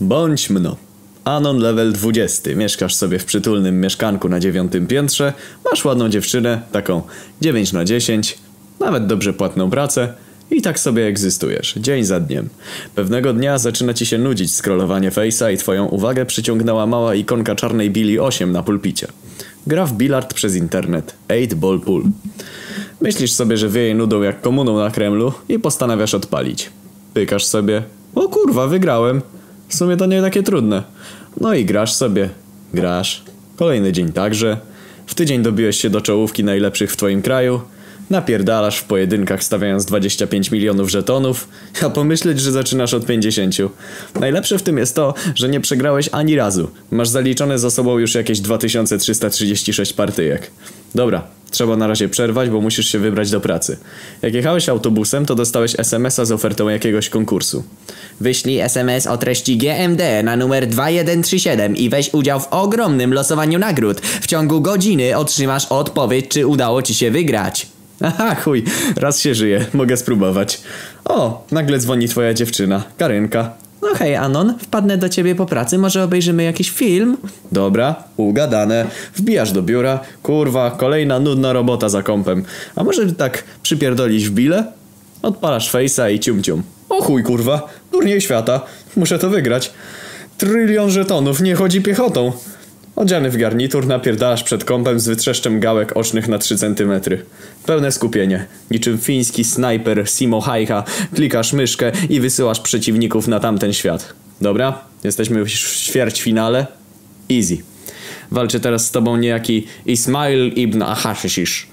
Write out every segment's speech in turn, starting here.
Bądź mno. Anon level 20. Mieszkasz sobie w przytulnym mieszkanku na dziewiątym piętrze. Masz ładną dziewczynę, taką 9 na 10. Nawet dobrze płatną pracę. I tak sobie egzystujesz, dzień za dniem. Pewnego dnia zaczyna ci się nudzić scrollowanie Face'a i twoją uwagę przyciągnęła mała ikonka czarnej Billy 8 na pulpicie. Gra w bilard przez internet. 8 Ball Pool. Myślisz sobie, że wieje nudą jak komuną na Kremlu i postanawiasz odpalić. Pykasz sobie. O kurwa, wygrałem. W sumie to nie takie trudne. No i grasz sobie. Grasz. Kolejny dzień także. W tydzień dobiłeś się do czołówki najlepszych w twoim kraju. Napierdalasz w pojedynkach stawiając 25 milionów żetonów, a pomyśleć, że zaczynasz od 50. Najlepsze w tym jest to, że nie przegrałeś ani razu. Masz zaliczone za sobą już jakieś 2336 partyjek. Dobra, trzeba na razie przerwać, bo musisz się wybrać do pracy. Jak jechałeś autobusem, to dostałeś SMS-a z ofertą jakiegoś konkursu. Wyślij SMS o treści GMD na numer 2137 i weź udział w ogromnym losowaniu nagród. W ciągu godziny otrzymasz odpowiedź, czy udało ci się wygrać. Aha, chuj, raz się żyje, mogę spróbować. O, nagle dzwoni twoja dziewczyna, Karynka. No hej Anon, wpadnę do ciebie po pracy, może obejrzymy jakiś film? Dobra, ugadane. Wbijasz do biura. Kurwa, kolejna nudna robota za kąpem. A może tak przypierdolić w bile? Odpalasz fejsa i cium cium. O chuj kurwa, turniej świata. Muszę to wygrać. Trylion żetonów, nie chodzi piechotą. Odziany w garnitur napierdalasz przed kąpem z wytrzeszczem gałek ocznych na 3 cm. Pełne skupienie. Niczym fiński snajper Simo Hajcha klikasz myszkę i wysyłasz przeciwników na tamten świat. Dobra? Jesteśmy w ćwierćfinale. Easy. Walczy teraz z tobą niejaki Ismail ibn Ahashish.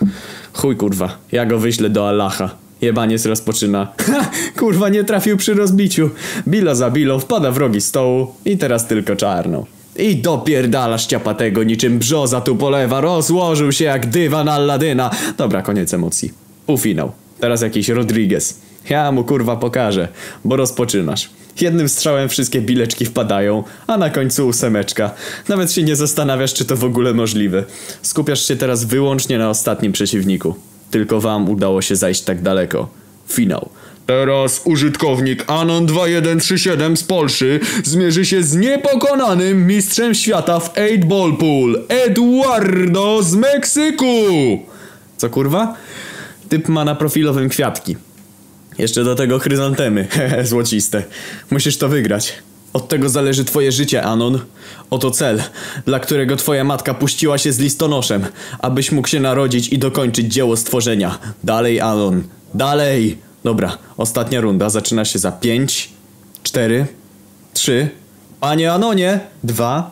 Chuj kurwa, ja go wyślę do Allaha. Jebaniec rozpoczyna. Ha! Kurwa, nie trafił przy rozbiciu. Bila za bilą, wpada w rogi stołu i teraz tylko czarną. I dopierdala ściapatego niczym brzoza tu polewa, rozłożył się jak dywan Alladyna. Dobra, koniec emocji. Półfinał. Teraz jakiś Rodriguez. Ja mu kurwa pokażę, bo rozpoczynasz. Jednym strzałem wszystkie bileczki wpadają, a na końcu ósemeczka. Nawet się nie zastanawiasz, czy to w ogóle możliwe. Skupiasz się teraz wyłącznie na ostatnim przeciwniku. Tylko wam udało się zajść tak daleko. Finał. Teraz użytkownik Anon2137 z Polszy zmierzy się z niepokonanym mistrzem świata w 8 Ball Pool, Eduardo z Meksyku! Co kurwa? Typ ma na profilowym kwiatki. Jeszcze do tego chryzantemy, złociste. Musisz to wygrać. Od tego zależy twoje życie, Anon. Oto cel, dla którego twoja matka puściła się z listonoszem, abyś mógł się narodzić i dokończyć dzieło stworzenia. Dalej, Anon. Dalej! Dobra, ostatnia runda zaczyna się za 5, 4, 3. Panie Anonie, 2,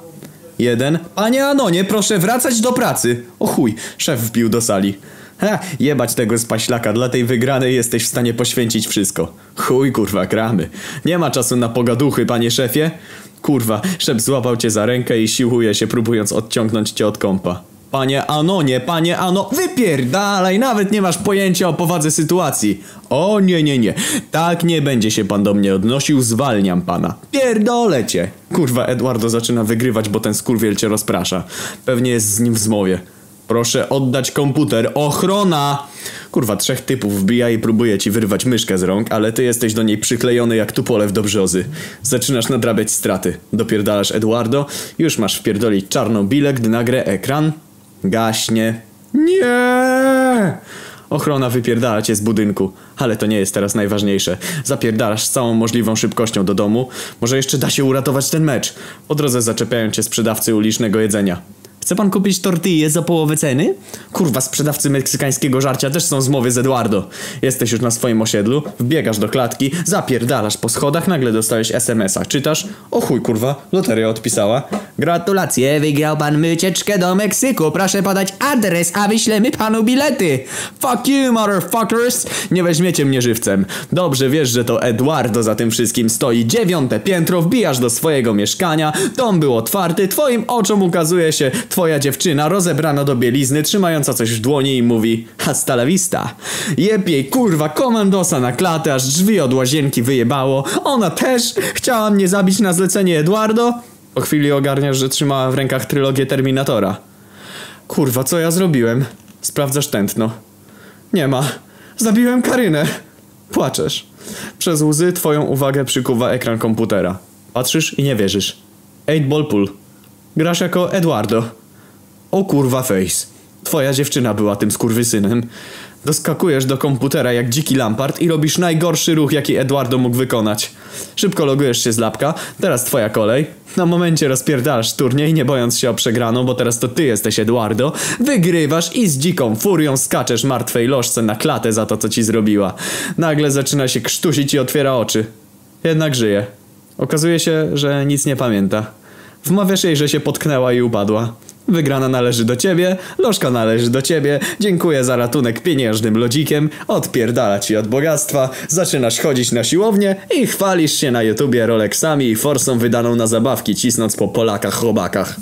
1. Panie Anonie, proszę wracać do pracy. O chuj, szef wbił do sali. Ha, jebać tego spaślaka, dla tej wygranej jesteś w stanie poświęcić wszystko. Chuj, kurwa, gramy. Nie ma czasu na pogaduchy, panie szefie. Kurwa, szef złapał cię za rękę i siłuje się, próbując odciągnąć cię od kąpa. Panie Anonie, panie Ano, wypierdalaj, nawet nie masz pojęcia o powadze sytuacji. O nie, nie, nie, tak nie będzie się pan do mnie odnosił, zwalniam pana. Pierdolę cię. Kurwa, Eduardo zaczyna wygrywać, bo ten skurwiel cię rozprasza. Pewnie jest z nim w zmowie. Proszę oddać komputer. Ochrona! Kurwa, trzech typów wbija i próbuje ci wyrwać myszkę z rąk, ale ty jesteś do niej przyklejony jak tupolew do brzozy. Zaczynasz nadrabiać straty. Dopierdalasz Eduardo, już masz wpierdolić czarną bilę, gdy nagle ekran gaśnie. Nie! Ochrona wypierdala cię z budynku, ale to nie jest teraz najważniejsze. Zapierdalasz z całą możliwą szybkością do domu. Może jeszcze da się uratować ten mecz. Po drodze zaczepiają cię sprzedawcy ulicznego jedzenia. Chce pan kupić tortille za połowę ceny? Kurwa, sprzedawcy meksykańskiego żarcia też są zmowy z Eduardo. Jesteś już na swoim osiedlu, wbiegasz do klatki, zapierdalasz po schodach, nagle dostałeś SMS-a. Czytasz? O chuj, kurwa, loteria odpisała. Gratulacje, wygrał pan wycieczkę do Meksyku. Proszę podać adres, a wyślemy panu bilety. Fuck you, motherfuckers! Nie weźmiecie mnie żywcem. Dobrze wiesz, że to Eduardo za tym wszystkim stoi. Dziewiąte piętro, wbijasz do swojego mieszkania, dom był otwarty, twoim oczom ukazuje się twoja dziewczyna rozebrana do bielizny, trzymająca coś w dłoni i mówi hasta la vista. Jeb jej kurwa komandosa na klatę, aż drzwi od łazienki wyjebało. Ona też chciała mnie zabić na zlecenie Eduardo. Po chwili ogarniasz, że trzymała w rękach trylogię Terminatora. Kurwa, co ja zrobiłem? Sprawdzasz tętno. Nie ma. Zabiłem Karynę. Płaczesz. Przez łzy twoją uwagę przykuwa ekran komputera. Patrzysz i nie wierzysz. 8 ball pool. Grasz jako Eduardo. O kurwa face. Twoja dziewczyna była tym skurwysynem. Doskakujesz do komputera jak dziki Lampard i robisz najgorszy ruch, jaki Eduardo mógł wykonać. Szybko logujesz się z lapka, teraz twoja kolej. Na momencie rozpierdalasz turniej, nie bojąc się o przegraną, bo teraz to ty jesteś Eduardo. Wygrywasz i z dziką furią skaczesz martwej lożce na klatę za to, co ci zrobiła. Nagle zaczyna się krztusić i otwiera oczy. Jednak żyje. Okazuje się, że nic nie pamięta. Wmawiasz jej, że się potknęła i upadła. Wygrana należy do ciebie, lożka należy do ciebie, dziękuję za ratunek pieniężnym lodzikiem, odpierdala ci od bogactwa, zaczynasz chodzić na siłownię i chwalisz się na YouTubie Rolexami i forsą wydaną na zabawki cisnąc po Polakach chłopakach.